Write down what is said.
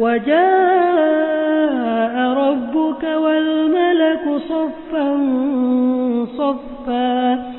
وجاء ربك والملك صفا صفا